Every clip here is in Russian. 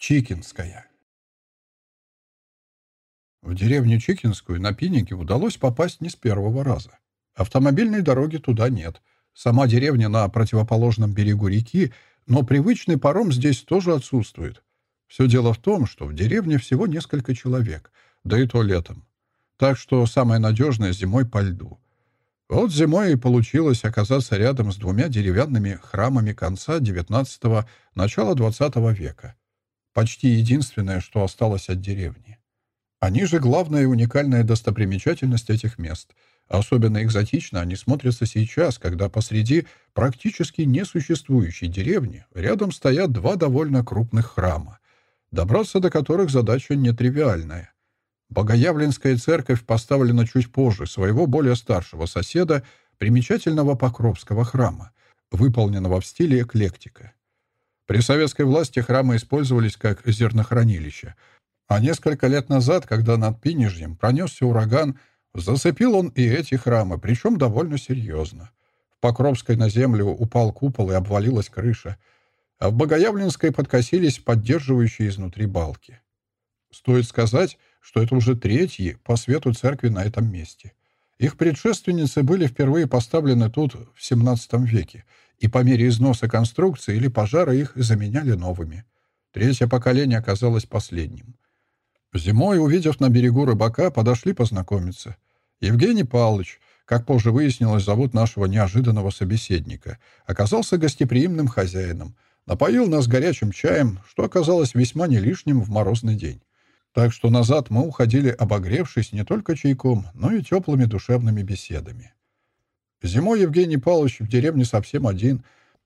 Чикинская. В деревню Чикинскую на Пинике удалось попасть не с первого раза. Автомобильной дороги туда нет. Сама деревня на противоположном берегу реки, но привычный паром здесь тоже отсутствует. Все дело в том, что в деревне всего несколько человек, да и то летом. Так что самое надежное зимой по льду. Вот зимой и получилось оказаться рядом с двумя деревянными храмами конца XIX – начала XX века. Почти единственное, что осталось от деревни. Они же главная и уникальная достопримечательность этих мест. Особенно экзотично они смотрятся сейчас, когда посреди практически несуществующей деревни рядом стоят два довольно крупных храма, добраться до которых задача нетривиальная. Богоявленская церковь поставлена чуть позже своего более старшего соседа, примечательного Покровского храма, выполненного в стиле эклектика. При советской власти храмы использовались как зернохранилища, а несколько лет назад, когда над Пинежьем пронесся ураган, зацепил он и эти храмы, причем довольно серьезно. В Покровской на землю упал купол и обвалилась крыша, а в Богоявленской подкосились поддерживающие изнутри балки. Стоит сказать, что это уже третьи по свету церкви на этом месте. Их предшественницы были впервые поставлены тут в XVII веке, и по мере износа конструкции или пожара их заменяли новыми. Третье поколение оказалось последним. Зимой, увидев на берегу рыбака, подошли познакомиться. Евгений Павлович, как позже выяснилось, зовут нашего неожиданного собеседника, оказался гостеприимным хозяином, напоил нас горячим чаем, что оказалось весьма не лишним в морозный день. Так что назад мы уходили, обогревшись не только чайком, но и теплыми душевными беседами. Зимой Евгений Павлович в деревне совсем один,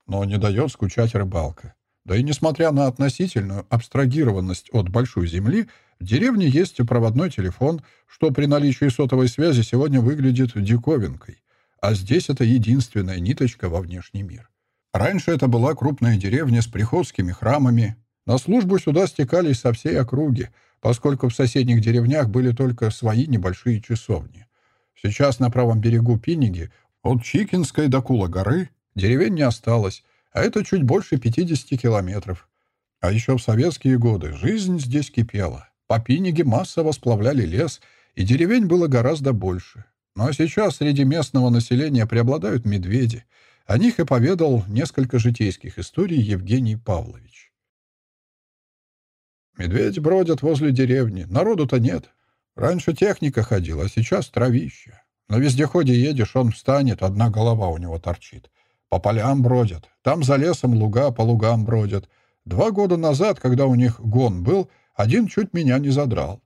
но не дает скучать рыбалка. Да и несмотря на относительную абстрагированность от большой земли, в деревне есть проводной телефон, что при наличии сотовой связи сегодня выглядит диковинкой. А здесь это единственная ниточка во внешний мир. Раньше это была крупная деревня с приходскими храмами. На службу сюда стекались со всей округи, поскольку в соседних деревнях были только свои небольшие часовни. Сейчас на правом берегу Пиниги от Чикинской до Кула-горы деревень не осталось, а это чуть больше 50 километров. А еще в советские годы жизнь здесь кипела. По Пиниге массово сплавляли лес, и деревень было гораздо больше. Но сейчас среди местного населения преобладают медведи. О них и поведал несколько житейских историй Евгений Павлович. Медведи бродят возле деревни. Народу-то нет. Раньше техника ходила, а сейчас травище. На вездеходе едешь, он встанет, одна голова у него торчит. По полям бродят. Там за лесом луга по лугам бродят. Два года назад, когда у них гон был, один чуть меня не задрал.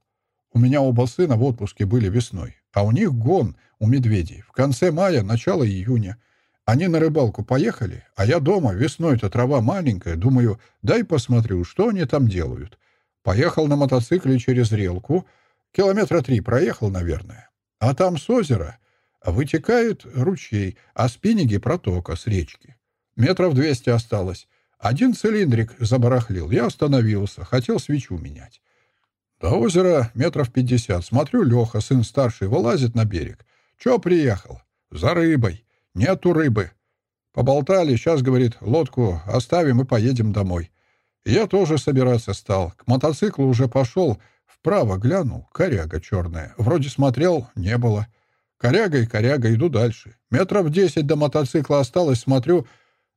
У меня оба сына в отпуске были весной, а у них гон у медведей в конце мая, начало июня. Они на рыбалку поехали, а я дома, весной-то трава маленькая, думаю, дай посмотрю, что они там делают. Поехал на мотоцикле через релку, километра три проехал, наверное. А там с озера вытекает ручей, а с Пиниги протока с речки. Метров двести осталось. Один цилиндрик забарахлил. Я остановился, хотел свечу менять. До озера метров пятьдесят. Смотрю, Леха, сын старший, вылазит на берег. Че приехал? За рыбой. Нету рыбы. Поболтали, сейчас, говорит, лодку оставим и поедем домой. Я тоже собираться стал. К мотоциклу уже пошел, Вправо глянул, коряга черная. Вроде смотрел, не было. Коряга и коряга, иду дальше. Метров десять до мотоцикла осталось, смотрю,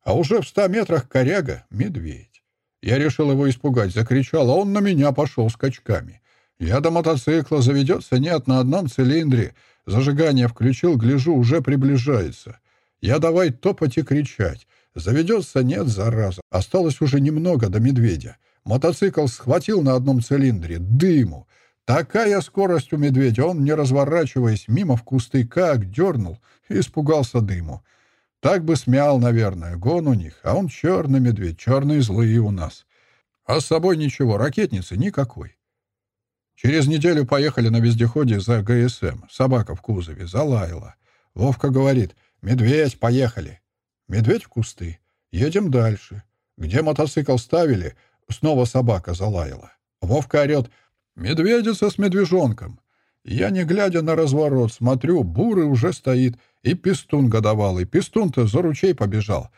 а уже в ста метрах коряга — медведь. Я решил его испугать, закричал, а он на меня пошел скачками. Я до мотоцикла заведется нет на одном цилиндре. Зажигание включил, гляжу, уже приближается. Я давай топать и кричать. Заведется нет, зараза. Осталось уже немного до медведя. Мотоцикл схватил на одном цилиндре. Дыму. Такая скорость у медведя. Он, не разворачиваясь, мимо в кусты как дернул испугался дыму. Так бы смял, наверное. Гон у них. А он черный медведь. Черные злые у нас. А с собой ничего. Ракетницы никакой. Через неделю поехали на вездеходе за ГСМ. Собака в кузове. Залаяла. Вовка говорит. «Медведь, поехали». Медведь в кусты. Едем дальше. Где мотоцикл ставили, Снова собака залаяла. Вовка орет «Медведица с медвежонком». Я, не глядя на разворот, смотрю, бурый уже стоит, и пистун годовалый. Пистун-то за ручей побежал.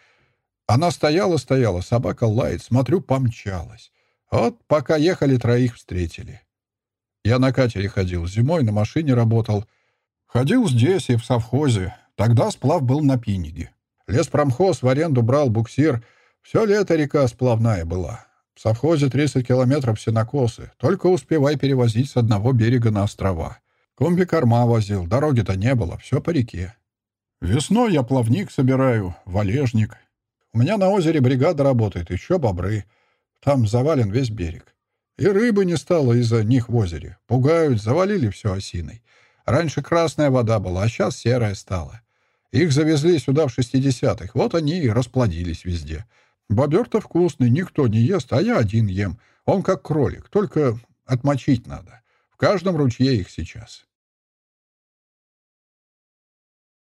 Она стояла-стояла, собака лает, смотрю, помчалась. Вот пока ехали, троих встретили. Я на катере ходил, зимой на машине работал. Ходил здесь и в совхозе. Тогда сплав был на Пиниге. Леспромхоз в аренду брал буксир. Все лето река сплавная была. В совхозе 30 километров сенокосы. Только успевай перевозить с одного берега на острова. Комби-корма возил, дороги-то не было, все по реке. Весной я плавник собираю, валежник. У меня на озере бригада работает, еще бобры. Там завален весь берег. И рыбы не стало из-за них в озере. Пугают, завалили все осиной. Раньше красная вода была, а сейчас серая стала. Их завезли сюда в 60-х. Вот они и расплодились везде. Бобер-то вкусный, никто не ест, а я один ем. Он как кролик, только отмочить надо. В каждом ручье их сейчас.